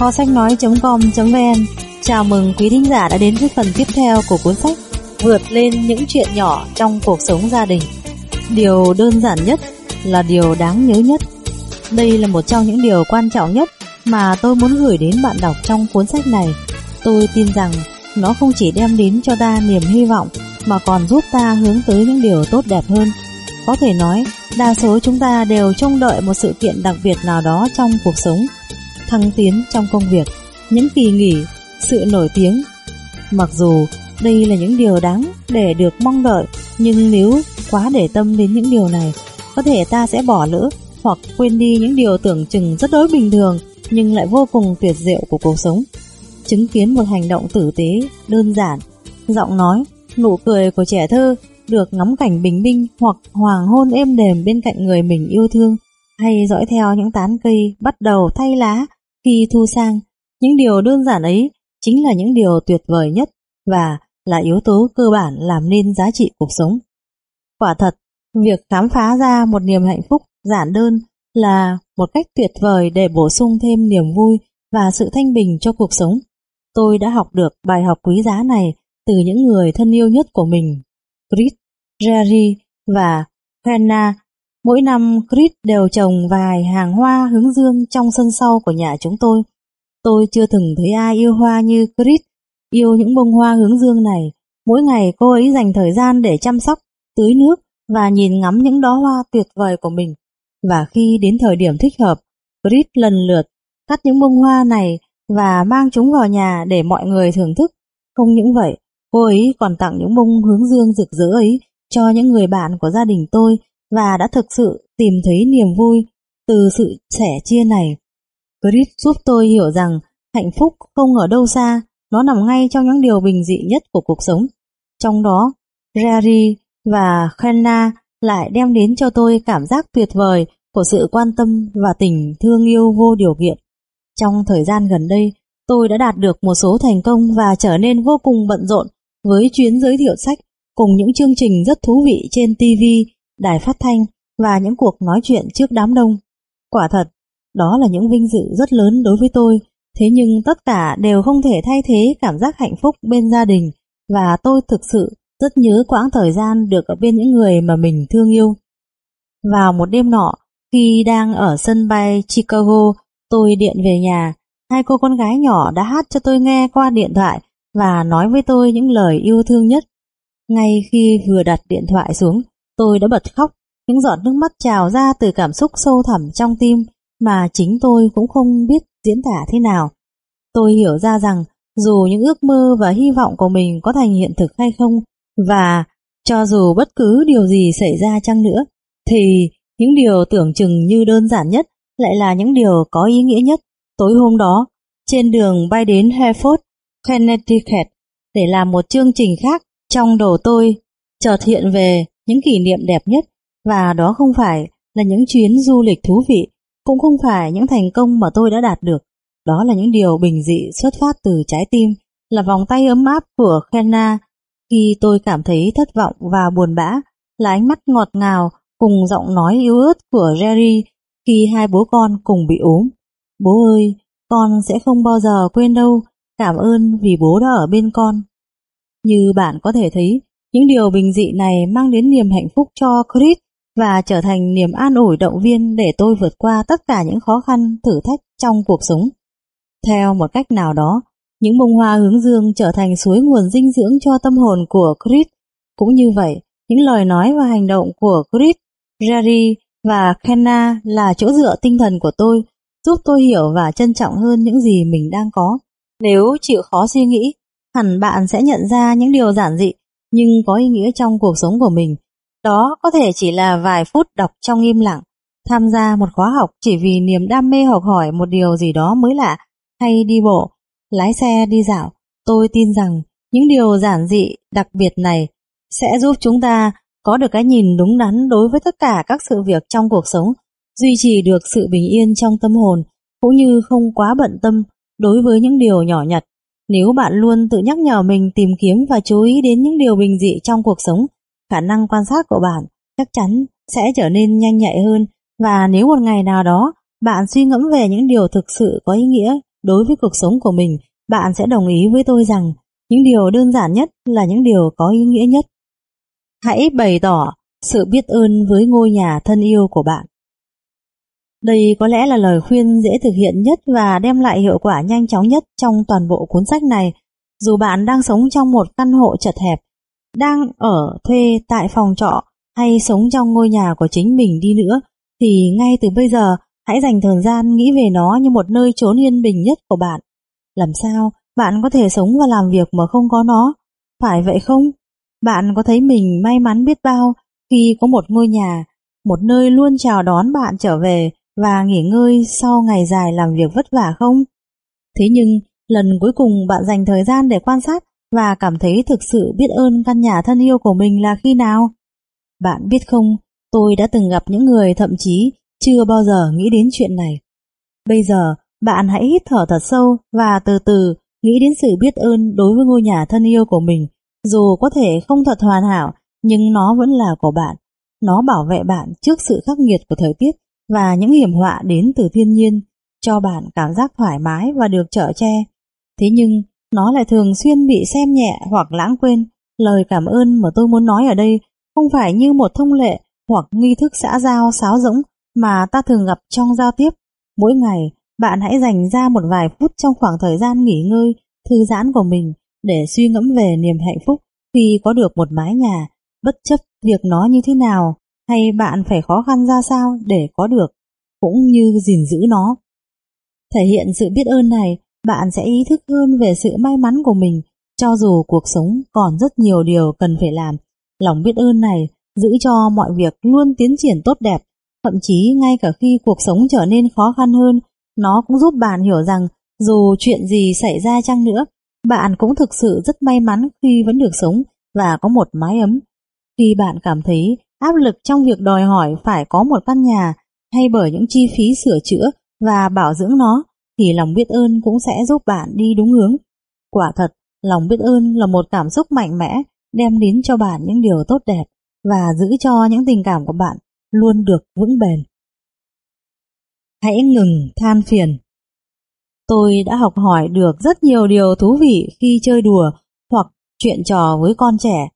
Kho sách nói.com.vn Chào mừng quý thính giả đã đến với phần tiếp theo của cuốn sách Vượt lên những chuyện nhỏ trong cuộc sống gia đình. Điều đơn giản nhất là điều đáng nhớ nhất. Đây là một trong những điều quan trọng nhất mà tôi muốn gửi đến bạn đọc trong cuốn sách này. Tôi tin rằng nó không chỉ đem đến cho ta niềm hy vọng mà còn giúp ta hướng tới những điều tốt đẹp hơn. Có thể nói, đa số chúng ta đều trông đợi một sự kiện đặc biệt nào đó trong cuộc sống thăng tiến trong công việc, những kỳ nghỉ, sự nổi tiếng. Mặc dù đây là những điều đáng để được mong đợi, nhưng nếu quá để tâm đến những điều này, có thể ta sẽ bỏ lỡ hoặc quên đi những điều tưởng chừng rất đối bình thường nhưng lại vô cùng tuyệt diệu của cuộc sống. Chứng kiến một hành động tử tế, đơn giản, giọng nói, nụ cười của trẻ thơ được ngắm cảnh bình minh hoặc hoàng hôn êm đềm bên cạnh người mình yêu thương hay dõi theo những tán cây bắt đầu thay lá khi thu sang, những điều đơn giản ấy chính là những điều tuyệt vời nhất và là yếu tố cơ bản làm nên giá trị cuộc sống. Quả thật, việc khám phá ra một niềm hạnh phúc giản đơn là một cách tuyệt vời để bổ sung thêm niềm vui và sự thanh bình cho cuộc sống. Tôi đã học được bài học quý giá này từ những người thân yêu nhất của mình, Chris, Jerry và Hannah Mỗi năm Chris đều trồng vài hàng hoa hướng dương trong sân sau của nhà chúng tôi. Tôi chưa từng thấy ai yêu hoa như Chris, yêu những bông hoa hướng dương này. Mỗi ngày cô ấy dành thời gian để chăm sóc, tưới nước và nhìn ngắm những đóa hoa tuyệt vời của mình. Và khi đến thời điểm thích hợp, Chris lần lượt cắt những bông hoa này và mang chúng vào nhà để mọi người thưởng thức. Không những vậy, cô ấy còn tặng những bông hướng dương rực rỡ ấy cho những người bạn của gia đình tôi và đã thực sự tìm thấy niềm vui từ sự sẻ chia này. Chris giúp tôi hiểu rằng hạnh phúc không ở đâu xa, nó nằm ngay trong những điều bình dị nhất của cuộc sống. Trong đó, Rari và Khenna lại đem đến cho tôi cảm giác tuyệt vời của sự quan tâm và tình thương yêu vô điều kiện. Trong thời gian gần đây, tôi đã đạt được một số thành công và trở nên vô cùng bận rộn với chuyến giới thiệu sách cùng những chương trình rất thú vị trên TV đài phát thanh và những cuộc nói chuyện trước đám đông. Quả thật, đó là những vinh dự rất lớn đối với tôi, thế nhưng tất cả đều không thể thay thế cảm giác hạnh phúc bên gia đình và tôi thực sự rất nhớ quãng thời gian được ở bên những người mà mình thương yêu. Vào một đêm nọ, khi đang ở sân bay Chicago, tôi điện về nhà, hai cô con gái nhỏ đã hát cho tôi nghe qua điện thoại và nói với tôi những lời yêu thương nhất. Ngay khi vừa đặt điện thoại xuống, Tôi đã bật khóc, những giọt nước mắt trào ra từ cảm xúc sâu thẳm trong tim mà chính tôi cũng không biết diễn tả thế nào. Tôi hiểu ra rằng dù những ước mơ và hy vọng của mình có thành hiện thực hay không và cho dù bất cứ điều gì xảy ra chăng nữa thì những điều tưởng chừng như đơn giản nhất lại là những điều có ý nghĩa nhất. Tối hôm đó, trên đường bay đến Hartford, Connecticut để làm một chương trình khác trong đầu tôi chợt hiện về những kỷ niệm đẹp nhất và đó không phải là những chuyến du lịch thú vị, cũng không phải những thành công mà tôi đã đạt được. Đó là những điều bình dị xuất phát từ trái tim, là vòng tay ấm áp của Khenna khi tôi cảm thấy thất vọng và buồn bã, là ánh mắt ngọt ngào cùng giọng nói yếu ớt của Jerry khi hai bố con cùng bị ốm. Bố ơi, con sẽ không bao giờ quên đâu, cảm ơn vì bố đã ở bên con. Như bạn có thể thấy, những điều bình dị này mang đến niềm hạnh phúc cho Chris và trở thành niềm an ủi động viên để tôi vượt qua tất cả những khó khăn, thử thách trong cuộc sống. Theo một cách nào đó, những bông hoa hướng dương trở thành suối nguồn dinh dưỡng cho tâm hồn của Chris. Cũng như vậy, những lời nói và hành động của Chris, Jerry và Kenna là chỗ dựa tinh thần của tôi, giúp tôi hiểu và trân trọng hơn những gì mình đang có. Nếu chịu khó suy nghĩ, hẳn bạn sẽ nhận ra những điều giản dị nhưng có ý nghĩa trong cuộc sống của mình. Đó có thể chỉ là vài phút đọc trong im lặng, tham gia một khóa học chỉ vì niềm đam mê học hỏi một điều gì đó mới lạ, hay đi bộ, lái xe đi dạo. Tôi tin rằng những điều giản dị, đặc biệt này sẽ giúp chúng ta có được cái nhìn đúng đắn đối với tất cả các sự việc trong cuộc sống, duy trì được sự bình yên trong tâm hồn, cũng như không quá bận tâm đối với những điều nhỏ nhặt. Nếu bạn luôn tự nhắc nhở mình tìm kiếm và chú ý đến những điều bình dị trong cuộc sống, khả năng quan sát của bạn chắc chắn sẽ trở nên nhanh nhạy hơn và nếu một ngày nào đó bạn suy ngẫm về những điều thực sự có ý nghĩa đối với cuộc sống của mình, bạn sẽ đồng ý với tôi rằng những điều đơn giản nhất là những điều có ý nghĩa nhất. Hãy bày tỏ sự biết ơn với ngôi nhà thân yêu của bạn. Đây có lẽ là lời khuyên dễ thực hiện nhất và đem lại hiệu quả nhanh chóng nhất trong toàn bộ cuốn sách này. Dù bạn đang sống trong một căn hộ chật hẹp, đang ở thuê tại phòng trọ hay sống trong ngôi nhà của chính mình đi nữa, thì ngay từ bây giờ hãy dành thời gian nghĩ về nó như một nơi trốn yên bình nhất của bạn. Làm sao bạn có thể sống và làm việc mà không có nó? Phải vậy không? Bạn có thấy mình may mắn biết bao khi có một ngôi nhà, một nơi luôn chào đón bạn trở về và nghỉ ngơi sau ngày dài làm việc vất vả không? Thế nhưng, lần cuối cùng bạn dành thời gian để quan sát và cảm thấy thực sự biết ơn căn nhà thân yêu của mình là khi nào? Bạn biết không, tôi đã từng gặp những người thậm chí chưa bao giờ nghĩ đến chuyện này. Bây giờ, bạn hãy hít thở thật sâu và từ từ nghĩ đến sự biết ơn đối với ngôi nhà thân yêu của mình. Dù có thể không thật hoàn hảo, nhưng nó vẫn là của bạn. Nó bảo vệ bạn trước sự khắc nghiệt của thời tiết và những hiểm họa đến từ thiên nhiên, cho bạn cảm giác thoải mái và được trở che. Thế nhưng, nó lại thường xuyên bị xem nhẹ hoặc lãng quên. Lời cảm ơn mà tôi muốn nói ở đây không phải như một thông lệ hoặc nghi thức xã giao sáo rỗng mà ta thường gặp trong giao tiếp. Mỗi ngày, bạn hãy dành ra một vài phút trong khoảng thời gian nghỉ ngơi, thư giãn của mình để suy ngẫm về niềm hạnh phúc khi có được một mái nhà, bất chấp việc nó như thế nào hay bạn phải khó khăn ra sao để có được, cũng như gìn giữ nó. Thể hiện sự biết ơn này, bạn sẽ ý thức hơn về sự may mắn của mình, cho dù cuộc sống còn rất nhiều điều cần phải làm. Lòng biết ơn này giữ cho mọi việc luôn tiến triển tốt đẹp, thậm chí ngay cả khi cuộc sống trở nên khó khăn hơn, nó cũng giúp bạn hiểu rằng dù chuyện gì xảy ra chăng nữa, bạn cũng thực sự rất may mắn khi vẫn được sống và có một mái ấm. Khi bạn cảm thấy áp lực trong việc đòi hỏi phải có một căn nhà hay bởi những chi phí sửa chữa và bảo dưỡng nó, thì lòng biết ơn cũng sẽ giúp bạn đi đúng hướng. Quả thật, lòng biết ơn là một cảm xúc mạnh mẽ, đem đến cho bạn những điều tốt đẹp và giữ cho những tình cảm của bạn luôn được vững bền. Hãy ngừng than phiền. Tôi đã học hỏi được rất nhiều điều thú vị khi chơi đùa hoặc chuyện trò với con trẻ.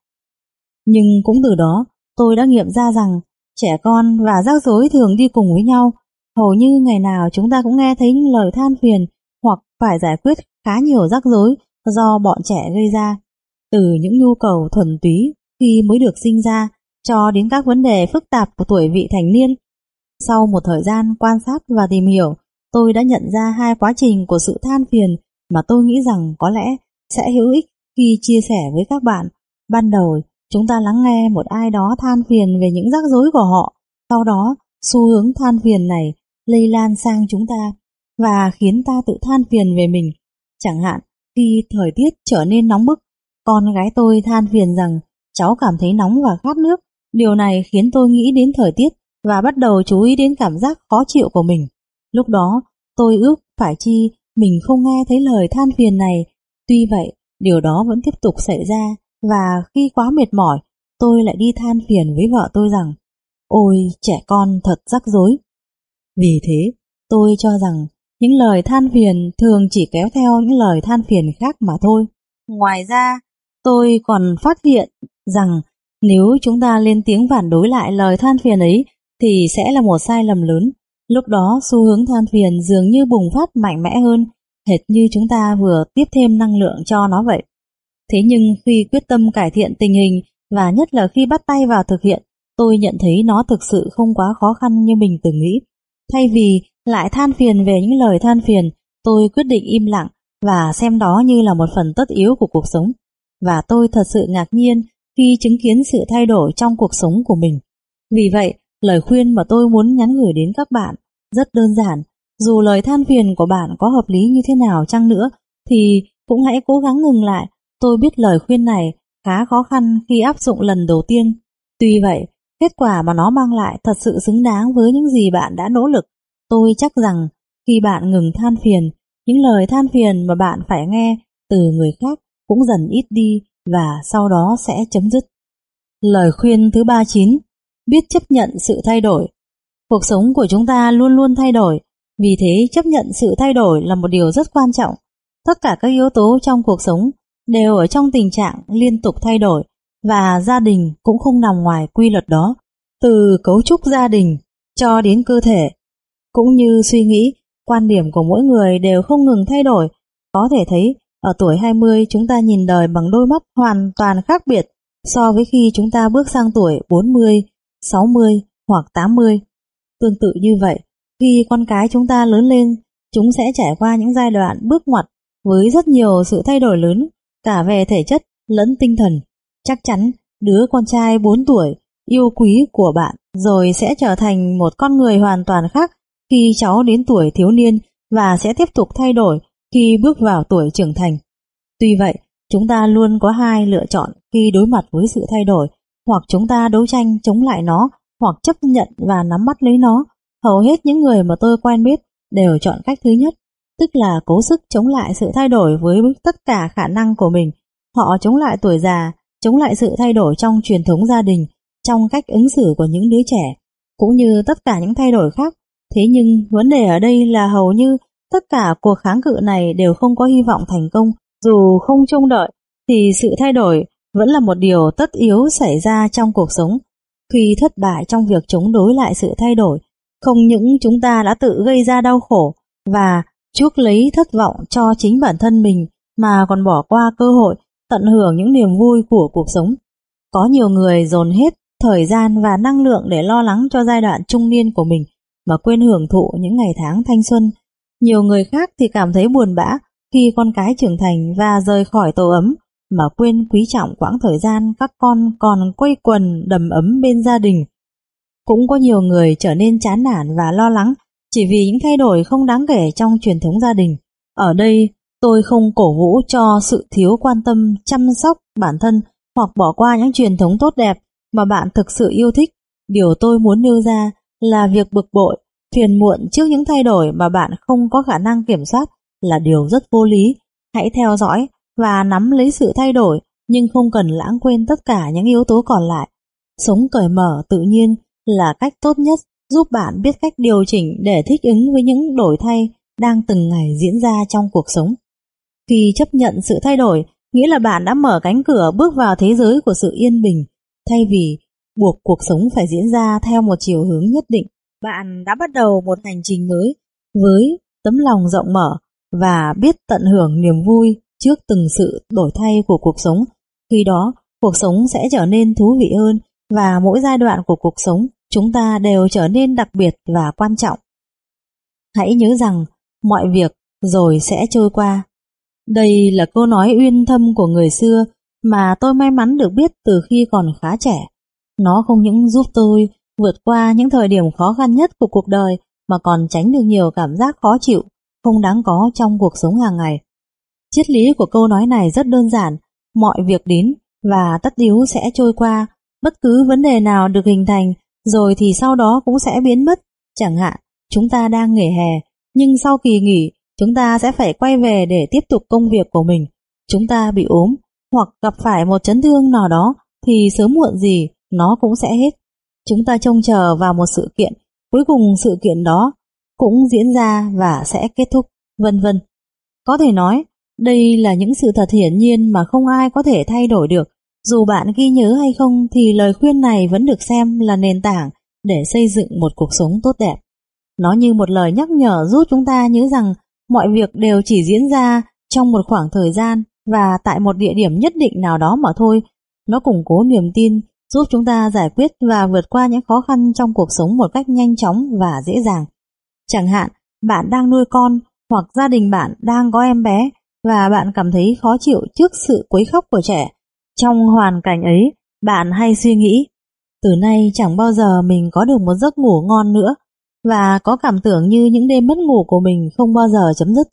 Nhưng cũng từ đó, tôi đã nghiệm ra rằng trẻ con và rắc rối thường đi cùng với nhau. Hầu như ngày nào chúng ta cũng nghe thấy những lời than phiền hoặc phải giải quyết khá nhiều rắc rối do bọn trẻ gây ra. Từ những nhu cầu thuần túy khi mới được sinh ra cho đến các vấn đề phức tạp của tuổi vị thành niên. Sau một thời gian quan sát và tìm hiểu, tôi đã nhận ra hai quá trình của sự than phiền mà tôi nghĩ rằng có lẽ sẽ hữu ích khi chia sẻ với các bạn. Ban đầu, chúng ta lắng nghe một ai đó than phiền về những rắc rối của họ, sau đó xu hướng than phiền này lây lan sang chúng ta và khiến ta tự than phiền về mình. Chẳng hạn, khi thời tiết trở nên nóng bức, con gái tôi than phiền rằng cháu cảm thấy nóng và khát nước. Điều này khiến tôi nghĩ đến thời tiết và bắt đầu chú ý đến cảm giác khó chịu của mình. Lúc đó, tôi ước phải chi mình không nghe thấy lời than phiền này. Tuy vậy, điều đó vẫn tiếp tục xảy ra và khi quá mệt mỏi, tôi lại đi than phiền với vợ tôi rằng Ôi, trẻ con thật rắc rối. Vì thế, tôi cho rằng những lời than phiền thường chỉ kéo theo những lời than phiền khác mà thôi. Ngoài ra, tôi còn phát hiện rằng nếu chúng ta lên tiếng phản đối lại lời than phiền ấy thì sẽ là một sai lầm lớn. Lúc đó xu hướng than phiền dường như bùng phát mạnh mẽ hơn, hệt như chúng ta vừa tiếp thêm năng lượng cho nó vậy. Thế nhưng khi quyết tâm cải thiện tình hình và nhất là khi bắt tay vào thực hiện, tôi nhận thấy nó thực sự không quá khó khăn như mình từng nghĩ. Thay vì lại than phiền về những lời than phiền, tôi quyết định im lặng và xem đó như là một phần tất yếu của cuộc sống. Và tôi thật sự ngạc nhiên khi chứng kiến sự thay đổi trong cuộc sống của mình. Vì vậy, lời khuyên mà tôi muốn nhắn gửi đến các bạn rất đơn giản. Dù lời than phiền của bạn có hợp lý như thế nào chăng nữa, thì cũng hãy cố gắng ngừng lại. Tôi biết lời khuyên này khá khó khăn khi áp dụng lần đầu tiên, Tuy vậy, kết quả mà nó mang lại thật sự xứng đáng với những gì bạn đã nỗ lực. Tôi chắc rằng khi bạn ngừng than phiền, những lời than phiền mà bạn phải nghe từ người khác cũng dần ít đi và sau đó sẽ chấm dứt. Lời khuyên thứ 39 Biết chấp nhận sự thay đổi Cuộc sống của chúng ta luôn luôn thay đổi, vì thế chấp nhận sự thay đổi là một điều rất quan trọng. Tất cả các yếu tố trong cuộc sống đều ở trong tình trạng liên tục thay đổi và gia đình cũng không nằm ngoài quy luật đó. Từ cấu trúc gia đình cho đến cơ thể, cũng như suy nghĩ, quan điểm của mỗi người đều không ngừng thay đổi. Có thể thấy ở tuổi 20 chúng ta nhìn đời bằng đôi mắt hoàn toàn khác biệt so với khi chúng ta bước sang tuổi 40, 60 hoặc 80. Tương tự như vậy, khi con cái chúng ta lớn lên, chúng sẽ trải qua những giai đoạn bước ngoặt với rất nhiều sự thay đổi lớn, cả về thể chất lẫn tinh thần. Chắc chắn đứa con trai 4 tuổi yêu quý của bạn rồi sẽ trở thành một con người hoàn toàn khác khi cháu đến tuổi thiếu niên và sẽ tiếp tục thay đổi khi bước vào tuổi trưởng thành. Tuy vậy, chúng ta luôn có hai lựa chọn khi đối mặt với sự thay đổi, hoặc chúng ta đấu tranh chống lại nó hoặc chấp nhận và nắm bắt lấy nó. Hầu hết những người mà tôi quen biết đều chọn cách thứ nhất, tức là cố sức chống lại sự thay đổi với tất cả khả năng của mình. Họ chống lại tuổi già, chống lại sự thay đổi trong truyền thống gia đình, trong cách ứng xử của những đứa trẻ, cũng như tất cả những thay đổi khác. Thế nhưng vấn đề ở đây là hầu như tất cả cuộc kháng cự này đều không có hy vọng thành công, dù không trông đợi thì sự thay đổi vẫn là một điều tất yếu xảy ra trong cuộc sống. Khi thất bại trong việc chống đối lại sự thay đổi, không những chúng ta đã tự gây ra đau khổ và chuốc lấy thất vọng cho chính bản thân mình mà còn bỏ qua cơ hội tận hưởng những niềm vui của cuộc sống. Có nhiều người dồn hết thời gian và năng lượng để lo lắng cho giai đoạn trung niên của mình mà quên hưởng thụ những ngày tháng thanh xuân. Nhiều người khác thì cảm thấy buồn bã khi con cái trưởng thành và rời khỏi tổ ấm mà quên quý trọng quãng thời gian các con còn quây quần đầm ấm bên gia đình. Cũng có nhiều người trở nên chán nản và lo lắng chỉ vì những thay đổi không đáng kể trong truyền thống gia đình. Ở đây, tôi không cổ vũ cho sự thiếu quan tâm chăm sóc bản thân hoặc bỏ qua những truyền thống tốt đẹp mà bạn thực sự yêu thích. Điều tôi muốn nêu ra là việc bực bội, phiền muộn trước những thay đổi mà bạn không có khả năng kiểm soát là điều rất vô lý. Hãy theo dõi và nắm lấy sự thay đổi nhưng không cần lãng quên tất cả những yếu tố còn lại. Sống cởi mở tự nhiên là cách tốt nhất giúp bạn biết cách điều chỉnh để thích ứng với những đổi thay đang từng ngày diễn ra trong cuộc sống. Khi chấp nhận sự thay đổi, nghĩa là bạn đã mở cánh cửa bước vào thế giới của sự yên bình, thay vì buộc cuộc sống phải diễn ra theo một chiều hướng nhất định. Bạn đã bắt đầu một hành trình mới với tấm lòng rộng mở và biết tận hưởng niềm vui trước từng sự đổi thay của cuộc sống. Khi đó, cuộc sống sẽ trở nên thú vị hơn và mỗi giai đoạn của cuộc sống chúng ta đều trở nên đặc biệt và quan trọng. Hãy nhớ rằng mọi việc rồi sẽ trôi qua. Đây là câu nói uyên thâm của người xưa mà tôi may mắn được biết từ khi còn khá trẻ. Nó không những giúp tôi vượt qua những thời điểm khó khăn nhất của cuộc đời mà còn tránh được nhiều cảm giác khó chịu, không đáng có trong cuộc sống hàng ngày. Triết lý của câu nói này rất đơn giản, mọi việc đến và tất yếu sẽ trôi qua, bất cứ vấn đề nào được hình thành rồi thì sau đó cũng sẽ biến mất. Chẳng hạn, chúng ta đang nghỉ hè, nhưng sau kỳ nghỉ, chúng ta sẽ phải quay về để tiếp tục công việc của mình. Chúng ta bị ốm, hoặc gặp phải một chấn thương nào đó, thì sớm muộn gì, nó cũng sẽ hết. Chúng ta trông chờ vào một sự kiện, cuối cùng sự kiện đó cũng diễn ra và sẽ kết thúc, vân vân. Có thể nói, đây là những sự thật hiển nhiên mà không ai có thể thay đổi được. Dù bạn ghi nhớ hay không thì lời khuyên này vẫn được xem là nền tảng để xây dựng một cuộc sống tốt đẹp. Nó như một lời nhắc nhở giúp chúng ta nhớ rằng mọi việc đều chỉ diễn ra trong một khoảng thời gian và tại một địa điểm nhất định nào đó mà thôi. Nó củng cố niềm tin, giúp chúng ta giải quyết và vượt qua những khó khăn trong cuộc sống một cách nhanh chóng và dễ dàng. Chẳng hạn, bạn đang nuôi con hoặc gia đình bạn đang có em bé và bạn cảm thấy khó chịu trước sự quấy khóc của trẻ. Trong hoàn cảnh ấy, bạn hay suy nghĩ, từ nay chẳng bao giờ mình có được một giấc ngủ ngon nữa và có cảm tưởng như những đêm mất ngủ của mình không bao giờ chấm dứt.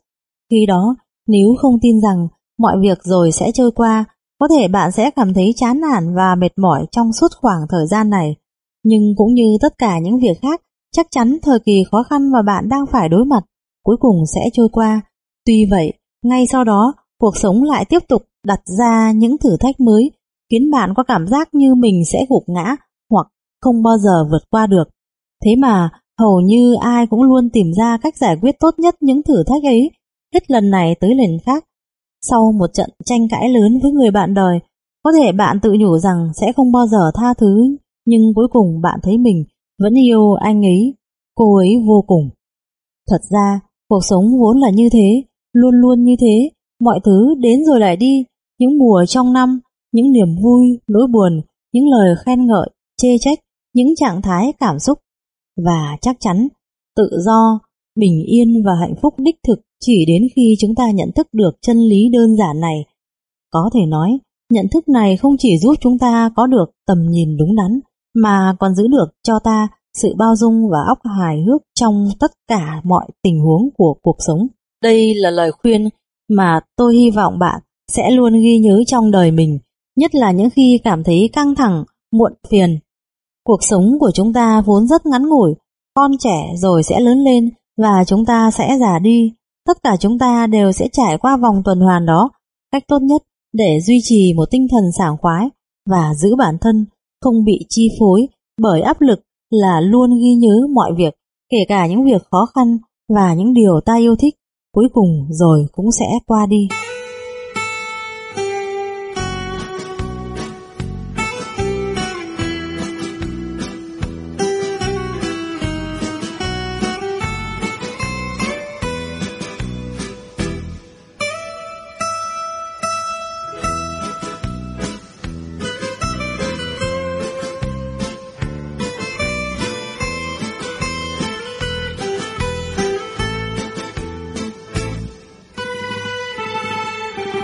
Khi đó, nếu không tin rằng mọi việc rồi sẽ trôi qua, có thể bạn sẽ cảm thấy chán nản và mệt mỏi trong suốt khoảng thời gian này. Nhưng cũng như tất cả những việc khác, chắc chắn thời kỳ khó khăn mà bạn đang phải đối mặt cuối cùng sẽ trôi qua. Tuy vậy, ngay sau đó, cuộc sống lại tiếp tục đặt ra những thử thách mới, khiến bạn có cảm giác như mình sẽ gục ngã hoặc không bao giờ vượt qua được. Thế mà, hầu như ai cũng luôn tìm ra cách giải quyết tốt nhất những thử thách ấy, hết lần này tới lần khác. Sau một trận tranh cãi lớn với người bạn đời, có thể bạn tự nhủ rằng sẽ không bao giờ tha thứ, nhưng cuối cùng bạn thấy mình vẫn yêu anh ấy, cô ấy vô cùng. Thật ra, cuộc sống vốn là như thế, luôn luôn như thế, mọi thứ đến rồi lại đi, những mùa trong năm, những niềm vui, nỗi buồn, những lời khen ngợi, chê trách, những trạng thái cảm xúc. Và chắc chắn, tự do, bình yên và hạnh phúc đích thực chỉ đến khi chúng ta nhận thức được chân lý đơn giản này. Có thể nói, nhận thức này không chỉ giúp chúng ta có được tầm nhìn đúng đắn, mà còn giữ được cho ta sự bao dung và óc hài hước trong tất cả mọi tình huống của cuộc sống. Đây là lời khuyên mà tôi hy vọng bạn sẽ luôn ghi nhớ trong đời mình, nhất là những khi cảm thấy căng thẳng, muộn phiền. Cuộc sống của chúng ta vốn rất ngắn ngủi, con trẻ rồi sẽ lớn lên và chúng ta sẽ già đi. Tất cả chúng ta đều sẽ trải qua vòng tuần hoàn đó. Cách tốt nhất để duy trì một tinh thần sảng khoái và giữ bản thân không bị chi phối bởi áp lực là luôn ghi nhớ mọi việc, kể cả những việc khó khăn và những điều ta yêu thích, cuối cùng rồi cũng sẽ qua đi.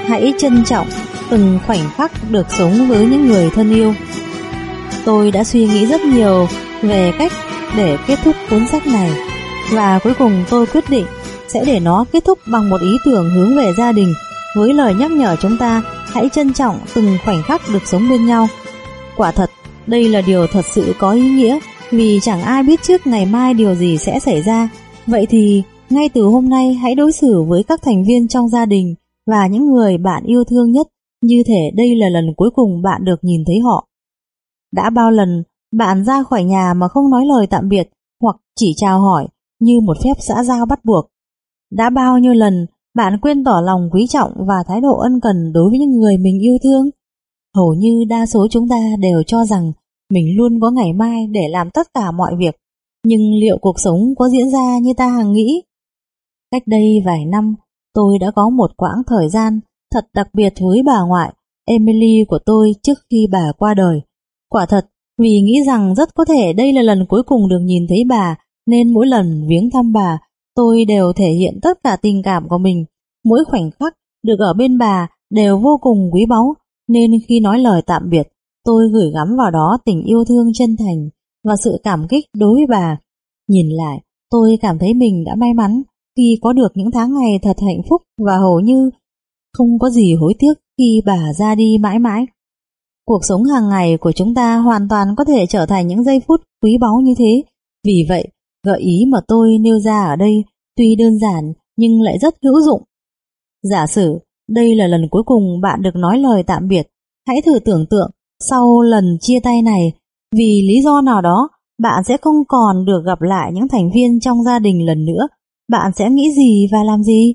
Hãy trân trọng từng khoảnh khắc được sống với những người thân yêu. Tôi đã suy nghĩ rất nhiều về cách để kết thúc cuốn sách này và cuối cùng tôi quyết định sẽ để nó kết thúc bằng một ý tưởng hướng về gia đình với lời nhắc nhở chúng ta hãy trân trọng từng khoảnh khắc được sống bên nhau. Quả thật, đây là điều thật sự có ý nghĩa vì chẳng ai biết trước ngày mai điều gì sẽ xảy ra. Vậy thì, ngay từ hôm nay hãy đối xử với các thành viên trong gia đình và những người bạn yêu thương nhất như thể đây là lần cuối cùng bạn được nhìn thấy họ. Đã bao lần bạn ra khỏi nhà mà không nói lời tạm biệt hoặc chỉ chào hỏi như một phép xã giao bắt buộc. Đã bao nhiêu lần bạn quên tỏ lòng quý trọng và thái độ ân cần đối với những người mình yêu thương. Hầu như đa số chúng ta đều cho rằng mình luôn có ngày mai để làm tất cả mọi việc. Nhưng liệu cuộc sống có diễn ra như ta hằng nghĩ? Cách đây vài năm, Tôi đã có một quãng thời gian thật đặc biệt với bà ngoại, Emily của tôi trước khi bà qua đời. Quả thật, vì nghĩ rằng rất có thể đây là lần cuối cùng được nhìn thấy bà, nên mỗi lần viếng thăm bà, tôi đều thể hiện tất cả tình cảm của mình. Mỗi khoảnh khắc được ở bên bà đều vô cùng quý báu, nên khi nói lời tạm biệt, tôi gửi gắm vào đó tình yêu thương chân thành và sự cảm kích đối với bà. Nhìn lại, tôi cảm thấy mình đã may mắn khi có được những tháng ngày thật hạnh phúc và hầu như không có gì hối tiếc khi bà ra đi mãi mãi. Cuộc sống hàng ngày của chúng ta hoàn toàn có thể trở thành những giây phút quý báu như thế. Vì vậy, gợi ý mà tôi nêu ra ở đây tuy đơn giản nhưng lại rất hữu dụng. Giả sử đây là lần cuối cùng bạn được nói lời tạm biệt, hãy thử tưởng tượng sau lần chia tay này, vì lý do nào đó, bạn sẽ không còn được gặp lại những thành viên trong gia đình lần nữa bạn sẽ nghĩ gì và làm gì?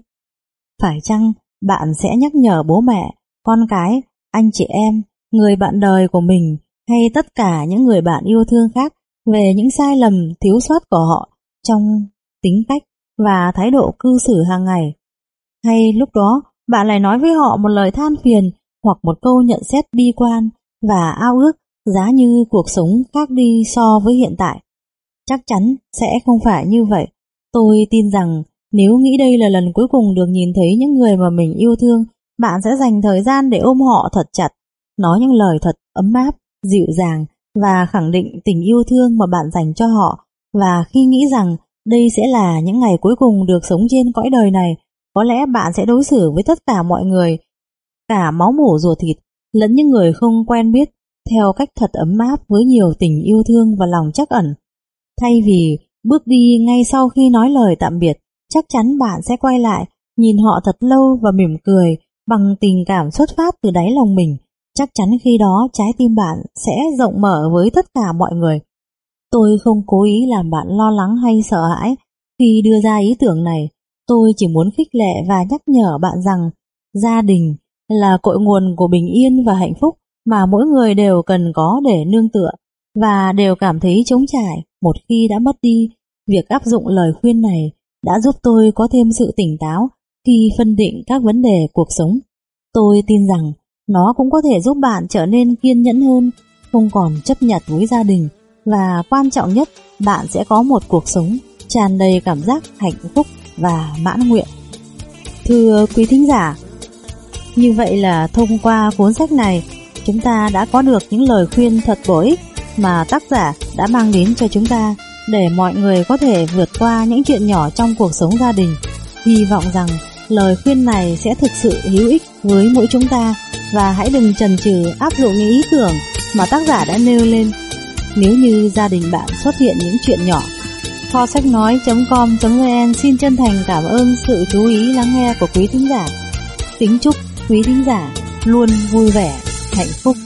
Phải chăng bạn sẽ nhắc nhở bố mẹ, con cái, anh chị em, người bạn đời của mình hay tất cả những người bạn yêu thương khác về những sai lầm thiếu sót của họ trong tính cách và thái độ cư xử hàng ngày? Hay lúc đó bạn lại nói với họ một lời than phiền hoặc một câu nhận xét bi quan và ao ước giá như cuộc sống khác đi so với hiện tại? Chắc chắn sẽ không phải như vậy. Tôi tin rằng nếu nghĩ đây là lần cuối cùng được nhìn thấy những người mà mình yêu thương, bạn sẽ dành thời gian để ôm họ thật chặt, nói những lời thật ấm áp, dịu dàng và khẳng định tình yêu thương mà bạn dành cho họ. Và khi nghĩ rằng đây sẽ là những ngày cuối cùng được sống trên cõi đời này, có lẽ bạn sẽ đối xử với tất cả mọi người, cả máu mủ ruột thịt, lẫn những người không quen biết theo cách thật ấm áp với nhiều tình yêu thương và lòng chắc ẩn. Thay vì bước đi ngay sau khi nói lời tạm biệt, chắc chắn bạn sẽ quay lại, nhìn họ thật lâu và mỉm cười bằng tình cảm xuất phát từ đáy lòng mình. Chắc chắn khi đó trái tim bạn sẽ rộng mở với tất cả mọi người. Tôi không cố ý làm bạn lo lắng hay sợ hãi khi đưa ra ý tưởng này. Tôi chỉ muốn khích lệ và nhắc nhở bạn rằng gia đình là cội nguồn của bình yên và hạnh phúc mà mỗi người đều cần có để nương tựa và đều cảm thấy trống trải một khi đã mất đi. Việc áp dụng lời khuyên này đã giúp tôi có thêm sự tỉnh táo khi phân định các vấn đề cuộc sống. Tôi tin rằng nó cũng có thể giúp bạn trở nên kiên nhẫn hơn, không còn chấp nhặt với gia đình và quan trọng nhất, bạn sẽ có một cuộc sống tràn đầy cảm giác hạnh phúc và mãn nguyện. Thưa quý thính giả, như vậy là thông qua cuốn sách này, chúng ta đã có được những lời khuyên thật bổ ích mà tác giả đã mang đến cho chúng ta để mọi người có thể vượt qua những chuyện nhỏ trong cuộc sống gia đình. Hy vọng rằng lời khuyên này sẽ thực sự hữu ích với mỗi chúng ta và hãy đừng chần chừ áp dụng những ý tưởng mà tác giả đã nêu lên nếu như gia đình bạn xuất hiện những chuyện nhỏ. Kho sách nói.com.vn xin chân thành cảm ơn sự chú ý lắng nghe của quý thính giả. Kính chúc quý thính giả luôn vui vẻ, hạnh phúc.